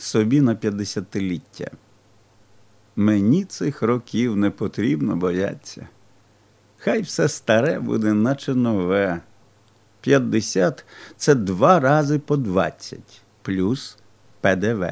собі на п'ятдесятиліття. Мені цих років не потрібно бояться. Хай все старе буде, наче нове. П'ятдесят це два рази по двадцять плюс ПДВ.